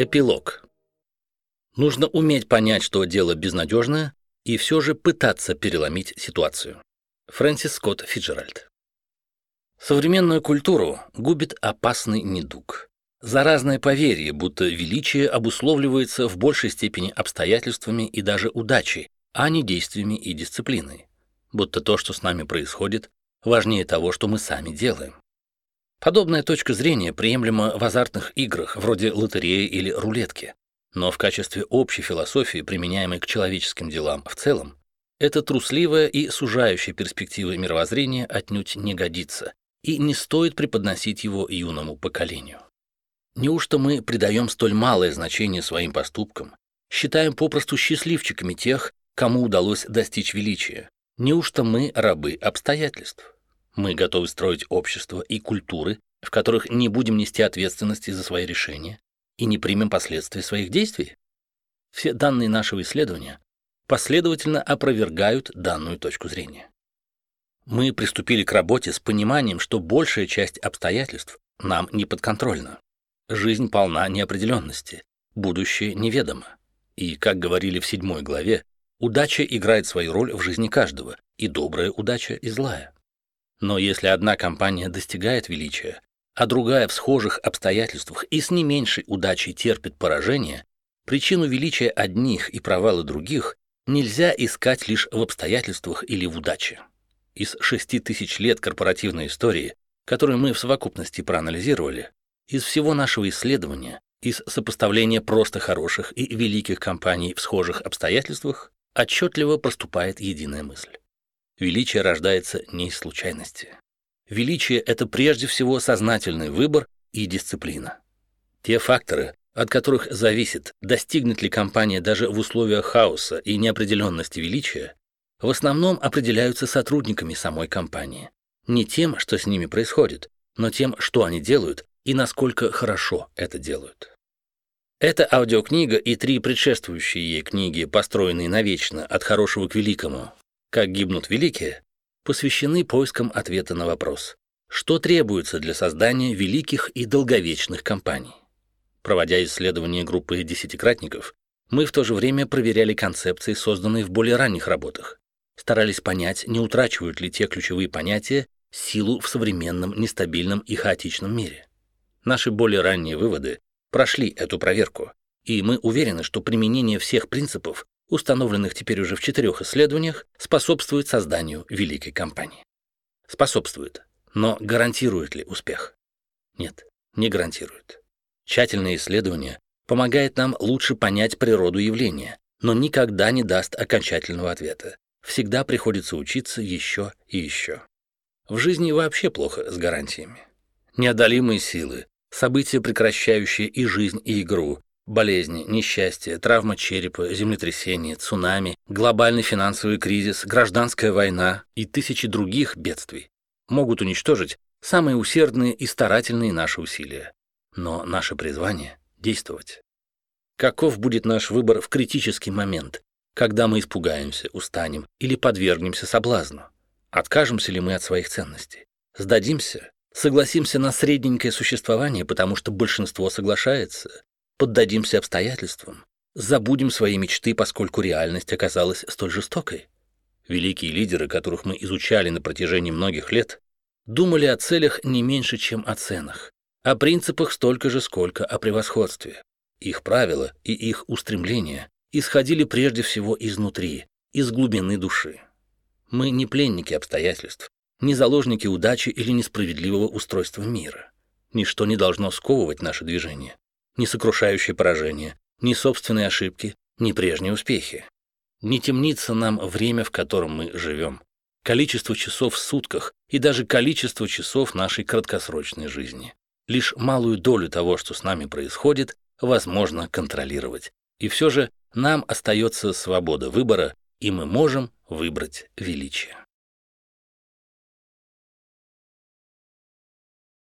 Эпилог. Нужно уметь понять, что дело безнадежное, и все же пытаться переломить ситуацию. Фрэнсис Скотт Фиджеральд. Современную культуру губит опасный недуг. Заразное поверье, будто величие обусловливается в большей степени обстоятельствами и даже удачей, а не действиями и дисциплиной. Будто то, что с нами происходит, важнее того, что мы сами делаем. Подобная точка зрения приемлема в азартных играх, вроде лотереи или рулетки. Но в качестве общей философии, применяемой к человеческим делам в целом, это трусливое и сужающее перспективы мировоззрения отнюдь не годится, и не стоит преподносить его юному поколению. Неужто мы придаем столь малое значение своим поступкам, считаем попросту счастливчиками тех, кому удалось достичь величия? Неужто мы рабы обстоятельств? Мы готовы строить общество и культуры, в которых не будем нести ответственности за свои решения и не примем последствия своих действий? Все данные нашего исследования последовательно опровергают данную точку зрения. Мы приступили к работе с пониманием, что большая часть обстоятельств нам не подконтрольна. Жизнь полна неопределенности, будущее неведомо. И, как говорили в седьмой главе, удача играет свою роль в жизни каждого, и добрая удача, и злая. Но если одна компания достигает величия, а другая в схожих обстоятельствах и с не меньшей удачей терпит поражение, причину величия одних и провала других нельзя искать лишь в обстоятельствах или в удаче. Из шести тысяч лет корпоративной истории, которую мы в совокупности проанализировали, из всего нашего исследования, из сопоставления просто хороших и великих компаний в схожих обстоятельствах, отчетливо проступает единая мысль. Величие рождается не из случайности. Величие — это прежде всего сознательный выбор и дисциплина. Те факторы, от которых зависит, достигнет ли компания даже в условиях хаоса и неопределенности величия, в основном определяются сотрудниками самой компании. Не тем, что с ними происходит, но тем, что они делают и насколько хорошо это делают. Эта аудиокнига и три предшествующие ей книги, построенные навечно от хорошего к великому, как гибнут великие, посвящены поискам ответа на вопрос, что требуется для создания великих и долговечных компаний. Проводя исследования группы десятикратников, мы в то же время проверяли концепции, созданные в более ранних работах, старались понять, не утрачивают ли те ключевые понятия силу в современном нестабильном и хаотичном мире. Наши более ранние выводы прошли эту проверку, и мы уверены, что применение всех принципов установленных теперь уже в четырех исследованиях, способствует созданию великой компании. Способствует, но гарантирует ли успех? Нет, не гарантирует. Тщательное исследование помогает нам лучше понять природу явления, но никогда не даст окончательного ответа. Всегда приходится учиться еще и еще. В жизни вообще плохо с гарантиями. Неодолимые силы, события, прекращающие и жизнь, и игру, Болезни, несчастья, травма черепа, землетрясение, цунами, глобальный финансовый кризис, гражданская война и тысячи других бедствий могут уничтожить самые усердные и старательные наши усилия. Но наше призвание — действовать. Каков будет наш выбор в критический момент, когда мы испугаемся, устанем или подвергнемся соблазну? Откажемся ли мы от своих ценностей? Сдадимся? Согласимся на средненькое существование, потому что большинство соглашается? Поддадимся обстоятельствам, забудем свои мечты, поскольку реальность оказалась столь жестокой. Великие лидеры, которых мы изучали на протяжении многих лет, думали о целях не меньше, чем о ценах, о принципах столько же, сколько о превосходстве. Их правила и их устремления исходили прежде всего изнутри, из глубины души. Мы не пленники обстоятельств, не заложники удачи или несправедливого устройства мира. Ничто не должно сковывать наше движение ни сокрушающее поражение, ни собственные ошибки, ни прежние успехи. Не темнится нам время, в котором мы живем, количество часов в сутках и даже количество часов нашей краткосрочной жизни. Лишь малую долю того, что с нами происходит, возможно контролировать. И все же нам остается свобода выбора, и мы можем выбрать величие.